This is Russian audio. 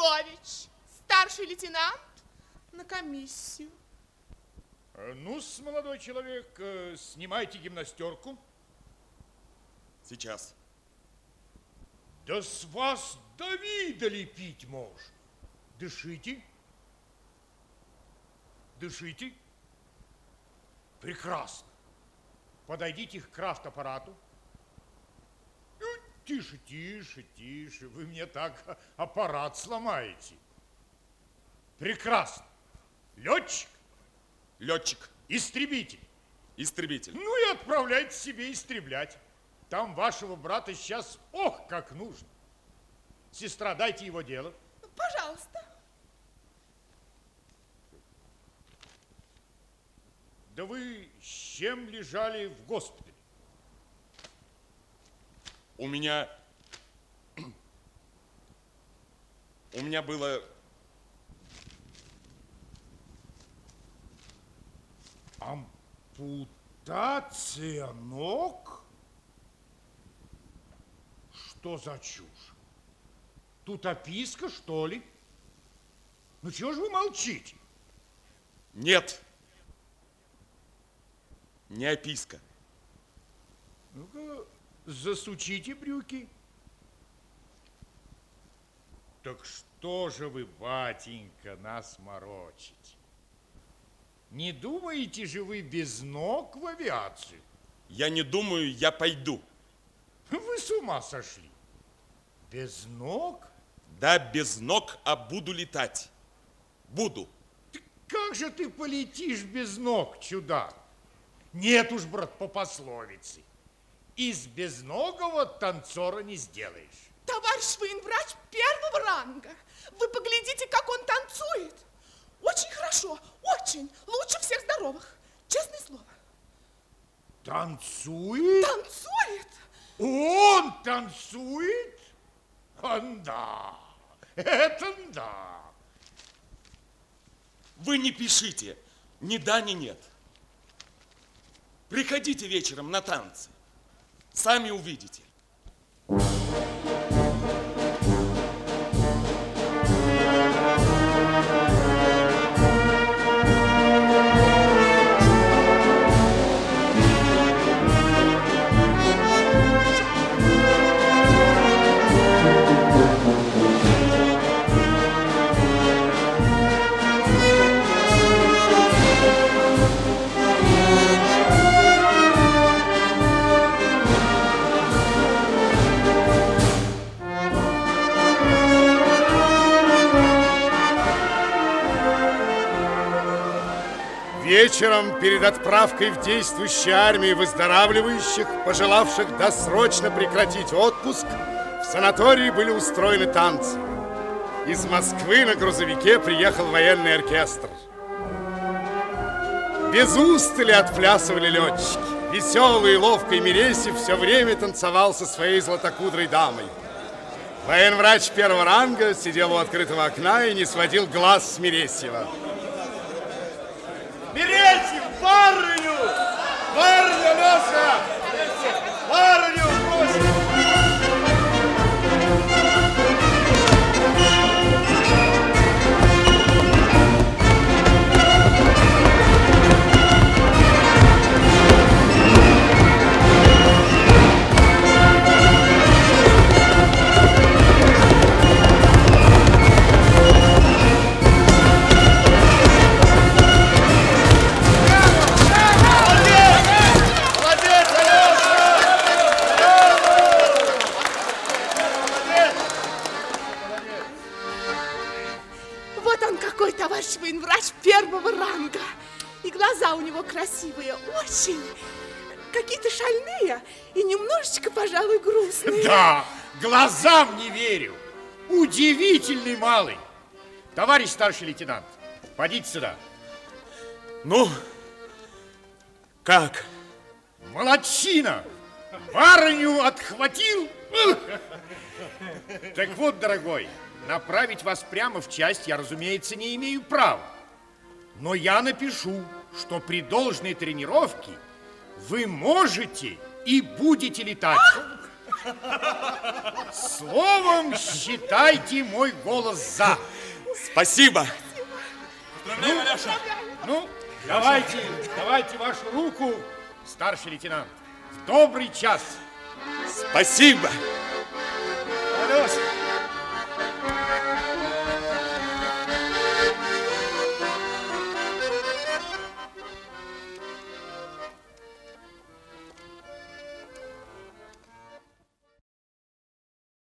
Петрович, старший лейтенант, на комиссию. ну молодой человек, э, снимайте гимнастерку. Сейчас. Да с вас Давида лепить может. Дышите. Дышите. Прекрасно. Подойдите к крафт-аппарату. Тише, тише, тише. Вы мне так аппарат сломаете. Прекрасно. Летчик. Летчик. Истребитель. Истребитель. Ну и отправляйте себе истреблять. Там вашего брата сейчас, ох, как нужно. Сестра, дайте его дело. Пожалуйста. Да вы с чем лежали в госпитале? У меня... У меня было... Ампутация ног? Что за чушь? Тут описка, что ли? Ну чего же вы молчите? Нет. Не описка. Ну-ка, засучите брюки. Так что же вы, батенька, нас морочите? Не думаете же вы без ног в авиацию? Я не думаю, я пойду. Вы с ума сошли. Без ног? Да, без ног, а буду летать. Буду. Ты как же ты полетишь без ног, чудак? Нет уж, брат, по пословице. Из безногого танцора не сделаешь. Товарищ военврач первого ранга. Вы поглядите, как он танцует. Очень хорошо, очень. Лучше всех здоровых. Честное слово. Танцует? Танцует? Он танцует? Да, это да. Вы не пишите ни да, ни нет. Приходите вечером на танцы. Сами увидите. Вечером перед отправкой в действующую армию выздоравливающих, пожелавших досрочно прекратить отпуск, в санатории были устроены танцы. Из Москвы на грузовике приехал военный оркестр. Без устали отплясывали летчики. Веселый и ловкий Мересев все время танцевал со своей златокудрой дамой. Военврач первого ранга сидел у открытого окна и не сводил глаз с Мересьева. Берите барыню! Барыню, Вот он какой, товарищ военврач первого ранга. И глаза у него красивые, очень. Какие-то шальные и немножечко, пожалуй, грустные. Да, глазам не верю. Удивительный малый. Товарищ старший лейтенант, подите сюда. Ну, как? Молодчина! Барыню отхватил. Так вот, дорогой, Направить вас прямо в часть я, разумеется, не имею права. Но я напишу, что при должной тренировке вы можете и будете летать. Словом, считайте мой голос «за». Спасибо. Поздравляю, ну, Алеша. Ну, давайте, давайте вашу руку, старший лейтенант. В добрый час. Спасибо. Спасибо.